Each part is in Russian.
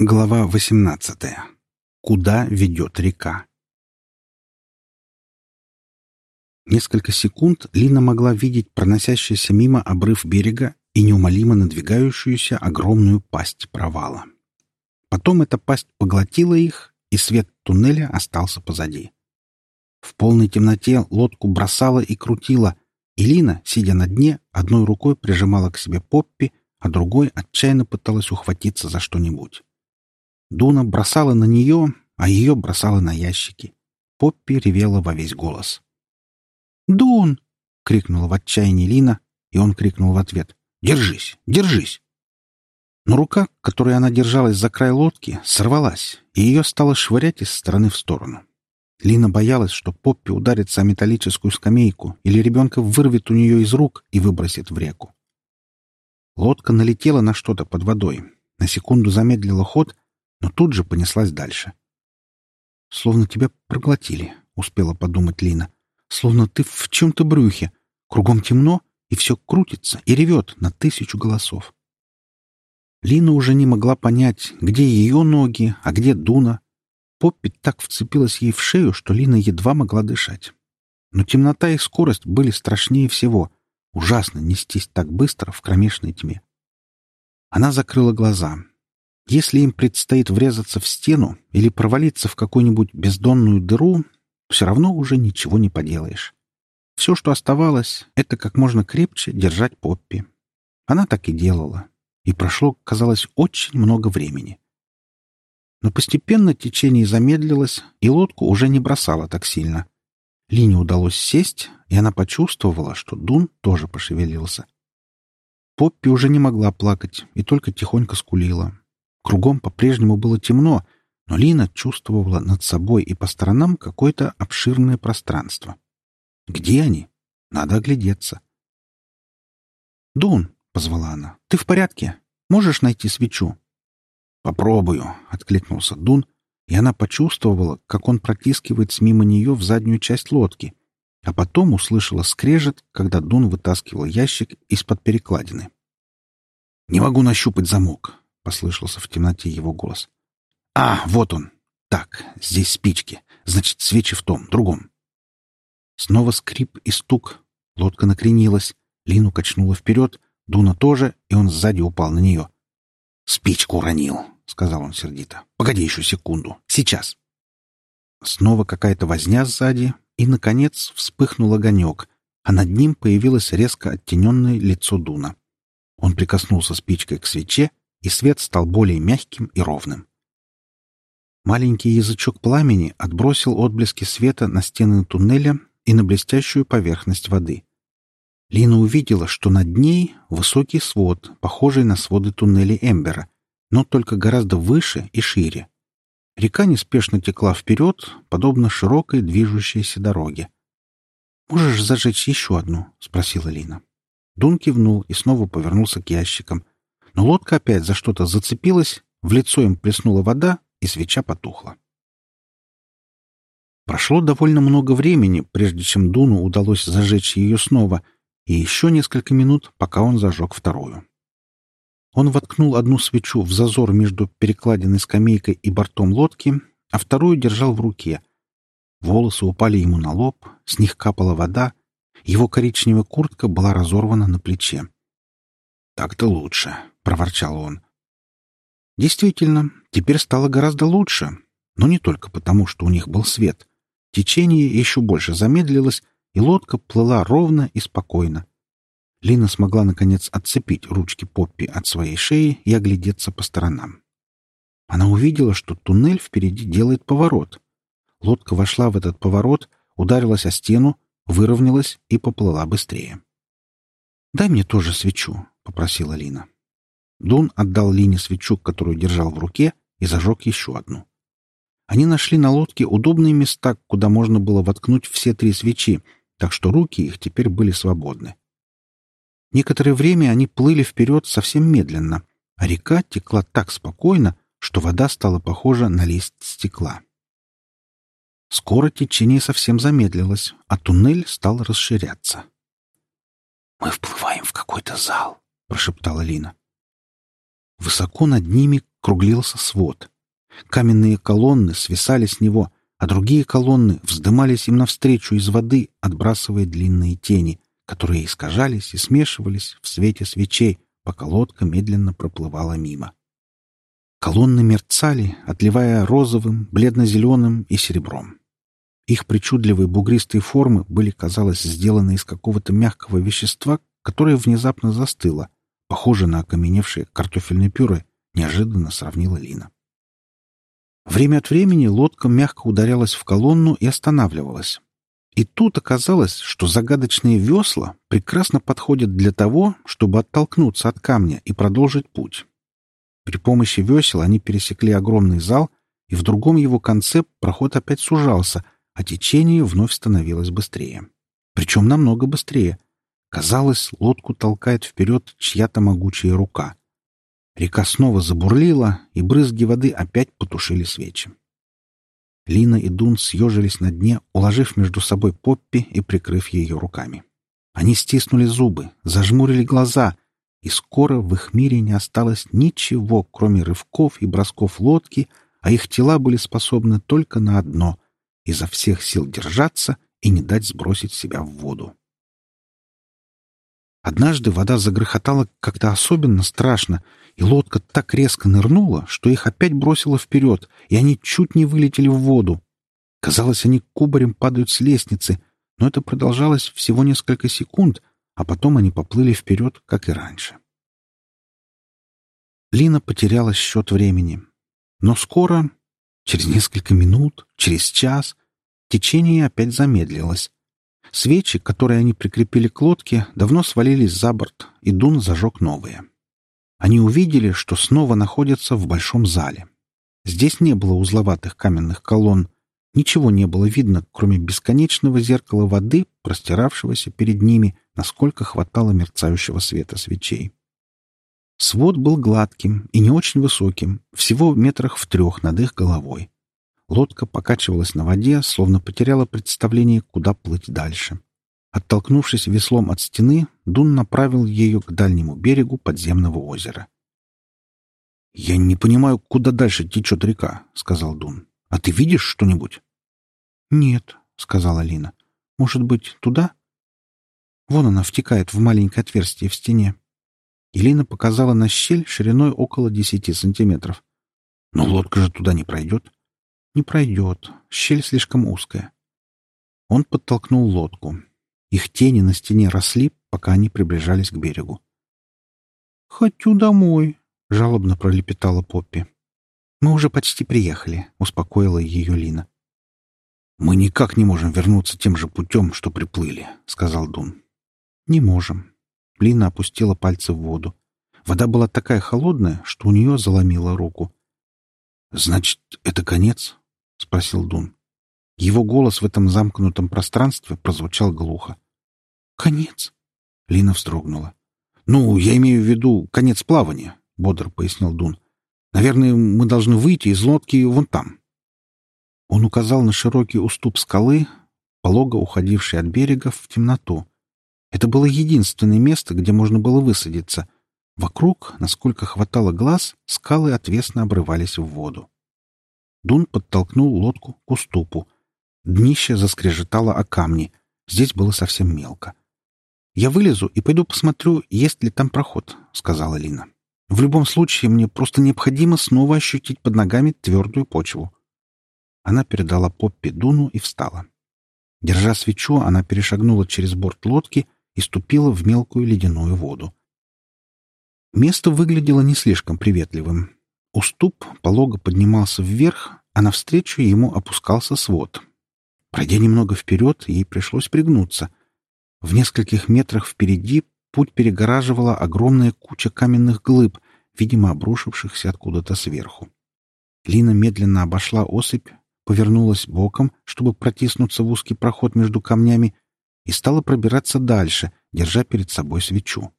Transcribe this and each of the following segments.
Глава 18. Куда ведет река? Несколько секунд Лина могла видеть проносящийся мимо обрыв берега и неумолимо надвигающуюся огромную пасть провала. Потом эта пасть поглотила их, и свет туннеля остался позади. В полной темноте лодку бросала и крутила, и Лина, сидя на дне, одной рукой прижимала к себе Поппи, а другой отчаянно пыталась ухватиться за что-нибудь. Дуна бросала на нее, а ее бросала на ящики. Поппи ревела во весь голос. «Дун!» — крикнула в отчаянии Лина, и он крикнул в ответ. «Держись! Держись!» Но рука, которой она держалась за край лодки, сорвалась, и ее стало швырять из стороны в сторону. Лина боялась, что Поппи ударится о металлическую скамейку или ребенка вырвет у нее из рук и выбросит в реку. Лодка налетела на что-то под водой, на секунду замедлила ход — но тут же понеслась дальше. «Словно тебя проглотили», — успела подумать Лина. «Словно ты в чем-то брюхе. Кругом темно, и все крутится и ревет на тысячу голосов». Лина уже не могла понять, где ее ноги, а где Дуна. Поппи так вцепилась ей в шею, что Лина едва могла дышать. Но темнота и скорость были страшнее всего. Ужасно нестись так быстро в кромешной тьме. Она закрыла глаза, если им предстоит врезаться в стену или провалиться в какую-нибудь бездонную дыру, все равно уже ничего не поделаешь. Все, что оставалось, это как можно крепче держать Поппи. Она так и делала. И прошло, казалось, очень много времени. Но постепенно течение замедлилось, и лодку уже не бросало так сильно. Лине удалось сесть, и она почувствовала, что Дун тоже пошевелился. Поппи уже не могла плакать и только тихонько скулила. Кругом по-прежнему было темно, но Лина чувствовала над собой и по сторонам какое-то обширное пространство. Где они? Надо оглядеться. «Дун», — позвала она, — «ты в порядке? Можешь найти свечу?» «Попробую», — откликнулся Дун, и она почувствовала, как он протискивается мимо нее в заднюю часть лодки, а потом услышала скрежет, когда Дун вытаскивал ящик из-под перекладины. «Не могу нащупать замок послышался в темноте его голос. «А, вот он! Так, здесь спички. Значит, свечи в том, другом». Снова скрип и стук. Лодка накренилась. Лину качнула вперед, Дуна тоже, и он сзади упал на нее. «Спичку уронил», — сказал он сердито. «Погоди еще секунду. Сейчас». Снова какая-то возня сзади, и, наконец, вспыхнул огонек, а над ним появилось резко оттененное лицо Дуна. Он прикоснулся спичкой к свече, и свет стал более мягким и ровным. Маленький язычок пламени отбросил отблески света на стены туннеля и на блестящую поверхность воды. Лина увидела, что над ней высокий свод, похожий на своды туннеля Эмбера, но только гораздо выше и шире. Река неспешно текла вперед, подобно широкой движущейся дороге. «Можешь зажечь еще одну?» — спросила Лина. Дун кивнул и снова повернулся к ящикам — но лодка опять за что-то зацепилась, в лицо им плеснула вода, и свеча потухла. Прошло довольно много времени, прежде чем Дуну удалось зажечь ее снова, и еще несколько минут, пока он зажег вторую. Он воткнул одну свечу в зазор между перекладиной скамейкой и бортом лодки, а вторую держал в руке. Волосы упали ему на лоб, с них капала вода, его коричневая куртка была разорвана на плече. «Так-то лучше», проворчал он. Действительно, теперь стало гораздо лучше, но не только потому, что у них был свет. Течение еще больше замедлилось, и лодка плыла ровно и спокойно. Лина смогла, наконец, отцепить ручки Поппи от своей шеи и оглядеться по сторонам. Она увидела, что туннель впереди делает поворот. Лодка вошла в этот поворот, ударилась о стену, выровнялась и поплыла быстрее. «Дай мне тоже свечу», — попросила Лина. Дун отдал Лине свечу, которую держал в руке, и зажег еще одну. Они нашли на лодке удобные места, куда можно было воткнуть все три свечи, так что руки их теперь были свободны. Некоторое время они плыли вперед совсем медленно, а река текла так спокойно, что вода стала похожа на лист стекла. Скоро течение совсем замедлилось, а туннель стал расширяться. «Мы вплываем в какой-то зал», — прошептала Лина. Высоко над ними округлился свод. Каменные колонны свисали с него, а другие колонны вздымались им навстречу из воды, отбрасывая длинные тени, которые искажались и смешивались в свете свечей, пока лодка медленно проплывала мимо. Колонны мерцали, отливая розовым, бледно-зеленым и серебром. Их причудливые бугристые формы были, казалось, сделаны из какого-то мягкого вещества, которое внезапно застыло, похоже на окаменевшее картофельное пюре, неожиданно сравнила Лина. Время от времени лодка мягко ударялась в колонну и останавливалась. И тут оказалось, что загадочные весла прекрасно подходят для того, чтобы оттолкнуться от камня и продолжить путь. При помощи весел они пересекли огромный зал, и в другом его конце проход опять сужался, а течение вновь становилось быстрее. Причем намного быстрее. Казалось, лодку толкает вперед чья-то могучая рука. Река снова забурлила, и брызги воды опять потушили свечи. Лина и Дун съежились на дне, уложив между собой Поппи и прикрыв ее руками. Они стиснули зубы, зажмурили глаза, и скоро в их мире не осталось ничего, кроме рывков и бросков лодки, а их тела были способны только на одно — изо всех сил держаться и не дать сбросить себя в воду. Однажды вода загрохотала как-то особенно страшно, и лодка так резко нырнула, что их опять бросило вперед, и они чуть не вылетели в воду. Казалось, они кубарем падают с лестницы, но это продолжалось всего несколько секунд, а потом они поплыли вперед, как и раньше. Лина потеряла счет времени. Но скоро, через несколько минут, через час, течение опять замедлилось. Свечи, которые они прикрепили к лодке, давно свалились за борт, и Дун зажег новые. Они увидели, что снова находятся в большом зале. Здесь не было узловатых каменных колонн, ничего не было видно, кроме бесконечного зеркала воды, простиравшегося перед ними, насколько хватало мерцающего света свечей. Свод был гладким и не очень высоким, всего метрах в трех над их головой. Лодка покачивалась на воде, словно потеряла представление, куда плыть дальше. Оттолкнувшись веслом от стены, Дун направил ее к дальнему берегу подземного озера. «Я не понимаю, куда дальше течет река», — сказал Дун. «А ты видишь что-нибудь?» «Нет», — сказала Лина. «Может быть, туда?» Вон она втекает в маленькое отверстие в стене. Елена показала на щель шириной около десяти сантиметров. «Но лодка же туда не пройдет». «Не пройдет. Щель слишком узкая». Он подтолкнул лодку. Их тени на стене росли, пока они приближались к берегу. «Хочу домой», — жалобно пролепетала Поппи. «Мы уже почти приехали», — успокоила ее Лина. «Мы никак не можем вернуться тем же путем, что приплыли», — сказал Дун. «Не можем». Лина опустила пальцы в воду. Вода была такая холодная, что у нее заломило руку. «Значит, это конец?» — спросил Дун. Его голос в этом замкнутом пространстве прозвучал глухо. «Конец?» — Лина вздрогнула. «Ну, я имею в виду конец плавания», — бодро пояснил Дун. «Наверное, мы должны выйти из лодки вон там». Он указал на широкий уступ скалы, полого уходивший от берега в темноту. Это было единственное место, где можно было высадиться. Вокруг, насколько хватало глаз, скалы отвесно обрывались в воду. Дун подтолкнул лодку к уступу — Днище заскрежетало о камни. Здесь было совсем мелко. «Я вылезу и пойду посмотрю, есть ли там проход», — сказала Лина. «В любом случае, мне просто необходимо снова ощутить под ногами твердую почву». Она передала Поппи Дуну и встала. Держа свечу, она перешагнула через борт лодки и ступила в мелкую ледяную воду. Место выглядело не слишком приветливым. Уступ полого поднимался вверх, а навстречу ему опускался свод, Пройдя немного вперед, ей пришлось пригнуться. В нескольких метрах впереди путь перегораживала огромная куча каменных глыб, видимо, обрушившихся откуда-то сверху. Лина медленно обошла осыпь, повернулась боком, чтобы протиснуться в узкий проход между камнями, и стала пробираться дальше, держа перед собой свечу.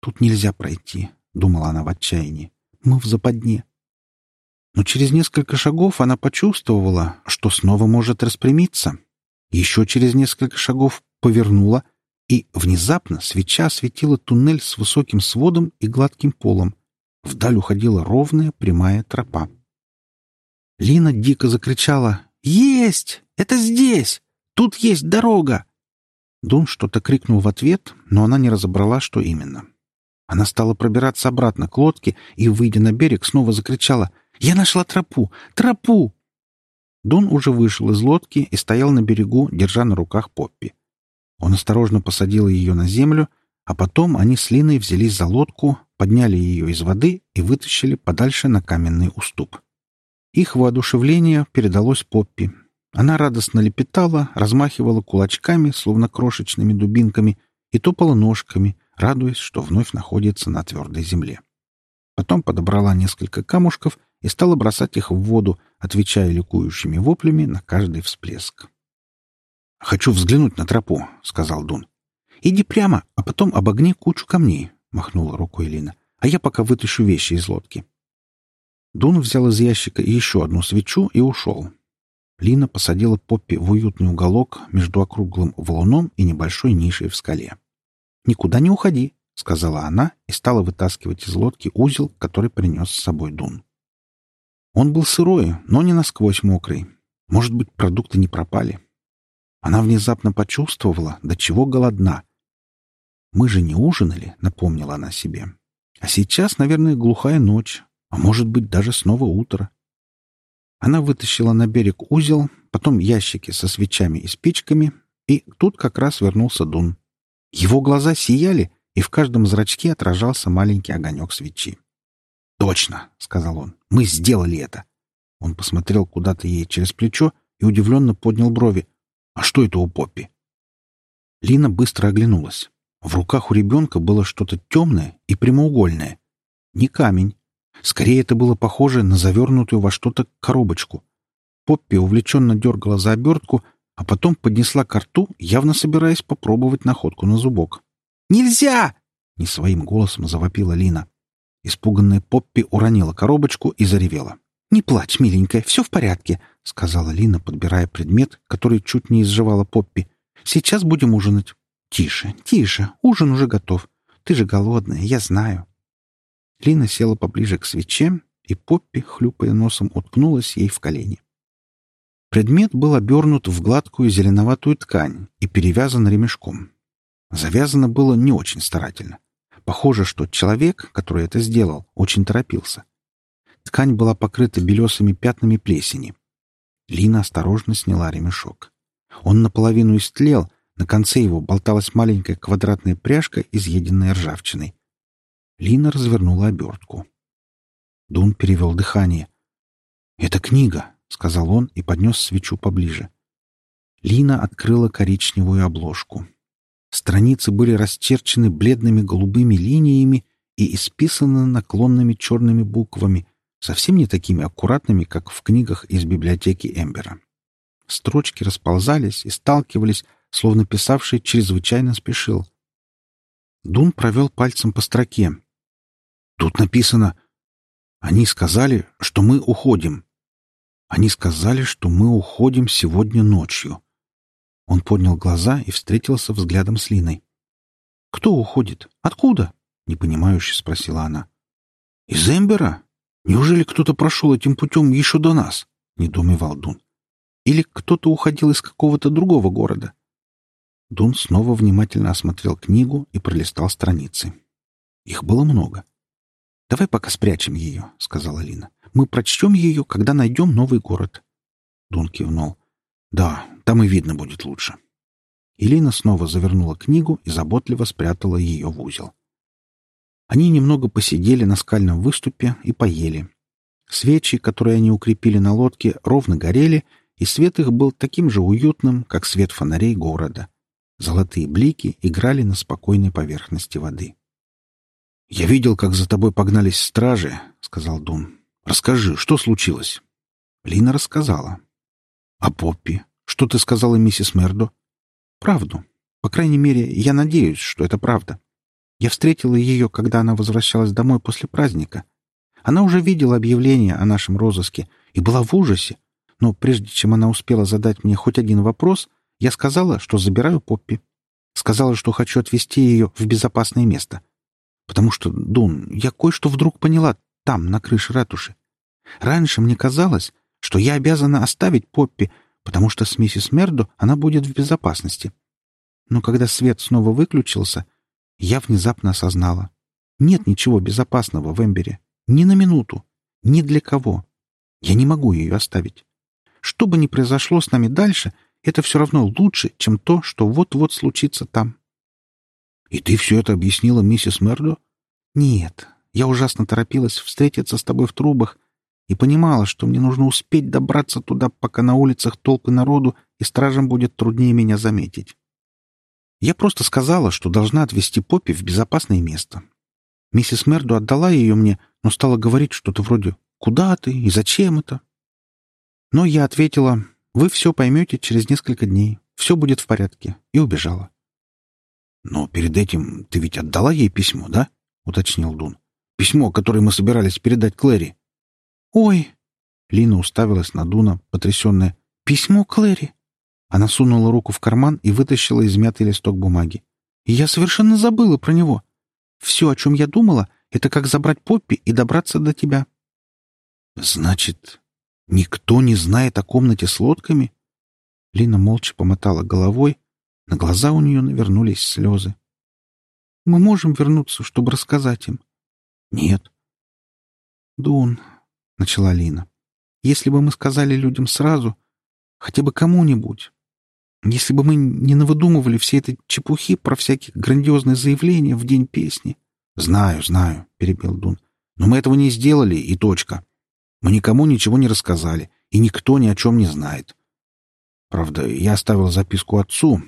«Тут нельзя пройти», — думала она в отчаянии. «Мы в западне но через несколько шагов она почувствовала, что снова может распрямиться. Еще через несколько шагов повернула, и внезапно свеча осветила туннель с высоким сводом и гладким полом. Вдаль уходила ровная прямая тропа. Лина дико закричала «Есть! Это здесь! Тут есть дорога!» Дун что-то крикнул в ответ, но она не разобрала, что именно. Она стала пробираться обратно к лодке и, выйдя на берег, снова закричала «Я нашла тропу! Тропу!» Дун уже вышел из лодки и стоял на берегу, держа на руках Поппи. Он осторожно посадил ее на землю, а потом они с Линой взялись за лодку, подняли ее из воды и вытащили подальше на каменный уступ. Их воодушевление передалось Поппи. Она радостно лепетала, размахивала кулачками, словно крошечными дубинками, и топала ножками, радуясь, что вновь находится на твердой земле. Потом подобрала несколько камушков и стала бросать их в воду, отвечая ликующими воплями на каждый всплеск. «Хочу взглянуть на тропу», — сказал Дун. «Иди прямо, а потом обогни кучу камней», — махнула рукой Лина. «А я пока вытащу вещи из лодки». Дун взял из ящика еще одну свечу и ушел. Лина посадила Поппи в уютный уголок между округлым валуном и небольшой нишей в скале. «Никуда не уходи», — сказала она и стала вытаскивать из лодки узел, который принес с собой Дун. Он был сырой, но не насквозь мокрый. Может быть, продукты не пропали. Она внезапно почувствовала, до чего голодна. «Мы же не ужинали», — напомнила она себе. «А сейчас, наверное, глухая ночь, а может быть, даже снова утро». Она вытащила на берег узел, потом ящики со свечами и спичками, и тут как раз вернулся Дун. Его глаза сияли, и в каждом зрачке отражался маленький огонек свечи. «Точно!» — сказал он. «Мы сделали это!» Он посмотрел куда-то ей через плечо и удивленно поднял брови. «А что это у Поппи?» Лина быстро оглянулась. В руках у ребенка было что-то темное и прямоугольное. Не камень. Скорее, это было похоже на завернутую во что-то коробочку. Поппи увлеченно дергала за обертку, а потом поднесла ко рту, явно собираясь попробовать находку на зубок. «Нельзя!» — не своим голосом завопила Лина. Испуганная Поппи уронила коробочку и заревела. «Не плачь, миленькая, все в порядке», — сказала Лина, подбирая предмет, который чуть не изживала Поппи. «Сейчас будем ужинать». «Тише, тише, ужин уже готов. Ты же голодная, я знаю». Лина села поближе к свече, и Поппи, хлюпая носом, уткнулась ей в колени. Предмет был обернут в гладкую зеленоватую ткань и перевязан ремешком. Завязано было не очень старательно. Похоже, что человек, который это сделал, очень торопился. Ткань была покрыта белесыми пятнами плесени. Лина осторожно сняла ремешок. Он наполовину истлел, на конце его болталась маленькая квадратная пряжка, изъеденная ржавчиной. Лина развернула обертку. Дун перевел дыхание. «Это книга», — сказал он и поднес свечу поближе. Лина открыла коричневую обложку. Страницы были расчерчены бледными голубыми линиями и исписаны наклонными черными буквами, совсем не такими аккуратными, как в книгах из библиотеки Эмбера. Строчки расползались и сталкивались, словно писавший чрезвычайно спешил. Дун провел пальцем по строке. «Тут написано, они сказали, что мы уходим. Они сказали, что мы уходим сегодня ночью. Он поднял глаза и встретился взглядом с Линой. «Кто уходит? Откуда?» — непонимающе спросила она. «Из Эмбера? Неужели кто-то прошел этим путем еще до нас?» — недоумевал Дун. «Или кто-то уходил из какого-то другого города?» Дун снова внимательно осмотрел книгу и пролистал страницы. Их было много. «Давай пока спрячем ее», — сказала Лина. «Мы прочтем ее, когда найдем новый город». Дун кивнул. «Да, там и видно будет лучше. Елена снова завернула книгу и заботливо спрятала ее в узел. Они немного посидели на скальном выступе и поели. Свечи, которые они укрепили на лодке, ровно горели, и свет их был таким же уютным, как свет фонарей города. Золотые блики играли на спокойной поверхности воды. «Я видел, как за тобой погнались стражи», — сказал Дун. «Расскажи, что случилось?» Лина рассказала. «А Поппи? Что ты сказала миссис Мердо? Правду. По крайней мере, я надеюсь, что это правда. Я встретила ее, когда она возвращалась домой после праздника. Она уже видела объявление о нашем розыске и была в ужасе. Но прежде чем она успела задать мне хоть один вопрос, я сказала, что забираю Поппи. Сказала, что хочу отвезти ее в безопасное место. Потому что, Дун, я кое-что вдруг поняла там, на крыше ратуши. Раньше мне казалось, что я обязана оставить Поппи, потому что с миссис Мердо она будет в безопасности. Но когда свет снова выключился, я внезапно осознала. Нет ничего безопасного в Эмбере. Ни на минуту. Ни для кого. Я не могу ее оставить. Что бы ни произошло с нами дальше, это все равно лучше, чем то, что вот-вот случится там. «И ты все это объяснила миссис Мердо?» «Нет. Я ужасно торопилась встретиться с тобой в трубах и понимала, что мне нужно успеть добраться туда, пока на улицах толпы народу, и стражам будет труднее меня заметить. Я просто сказала, что должна отвезти Поппи в безопасное место. Миссис Мерду отдала ее мне, но стала говорить что-то вроде «Куда ты? И зачем это?» Но я ответила «Вы все поймете через несколько дней. Все будет в порядке». И убежала. «Но перед этим ты ведь отдала ей письмо, да?» — уточнил Дун. «Письмо, которое мы собирались передать Клэри». «Ой!» — Лина уставилась на Дуна, потрясенная. «Письмо Клэри!» Она сунула руку в карман и вытащила измятый листок бумаги. «Я совершенно забыла про него. Все, о чем я думала, это как забрать Поппи и добраться до тебя». «Значит, никто не знает о комнате с лодками?» Лина молча помотала головой, на глаза у нее навернулись слезы. «Мы можем вернуться, чтобы рассказать им?» «Нет». «Дун», — начала Лина, — «если бы мы сказали людям сразу, хотя бы кому-нибудь, если бы мы не навыдумывали все эти чепухи про всякие грандиозные заявления в день песни. «Знаю, знаю», — перебил Дун. «Но мы этого не сделали, и точка. Мы никому ничего не рассказали, и никто ни о чем не знает. Правда, я оставил записку отцу,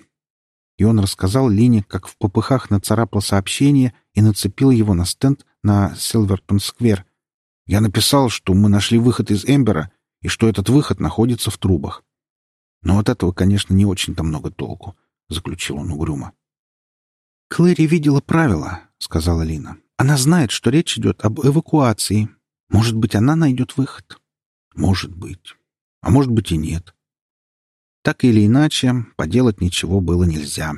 и он рассказал Лине, как в попыхах нацарапал сообщение и нацепил его на стенд на Силвертон-сквер. Я написал, что мы нашли выход из Эмбера и что этот выход находится в трубах. Но от этого, конечно, не очень-то много толку, — заключил он угрюмо. «Клэри видела правила», — сказала Лина. «Она знает, что речь идет об эвакуации. Может быть, она найдет выход?» «Может быть. А может быть и нет». Так или иначе, поделать ничего было нельзя.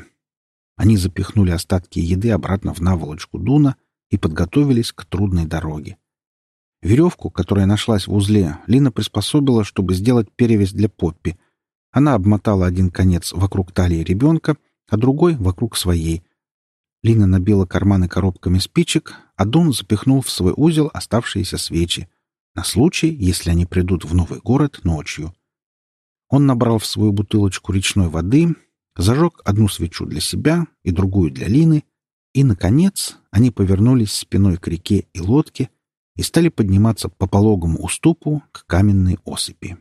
Они запихнули остатки еды обратно в наволочку Дуна и подготовились к трудной дороге. Веревку, которая нашлась в узле, Лина приспособила, чтобы сделать перевязь для Поппи — она обмотала один конец вокруг талии ребенка, а другой — вокруг своей. Лина набила карманы коробками спичек, а Дон запихнул в свой узел оставшиеся свечи на случай, если они придут в новый город ночью. Он набрал в свою бутылочку речной воды, зажег одну свечу для себя и другую для Лины, и, наконец, они повернулись спиной к реке и лодке и стали подниматься по пологому уступу к каменной осыпи.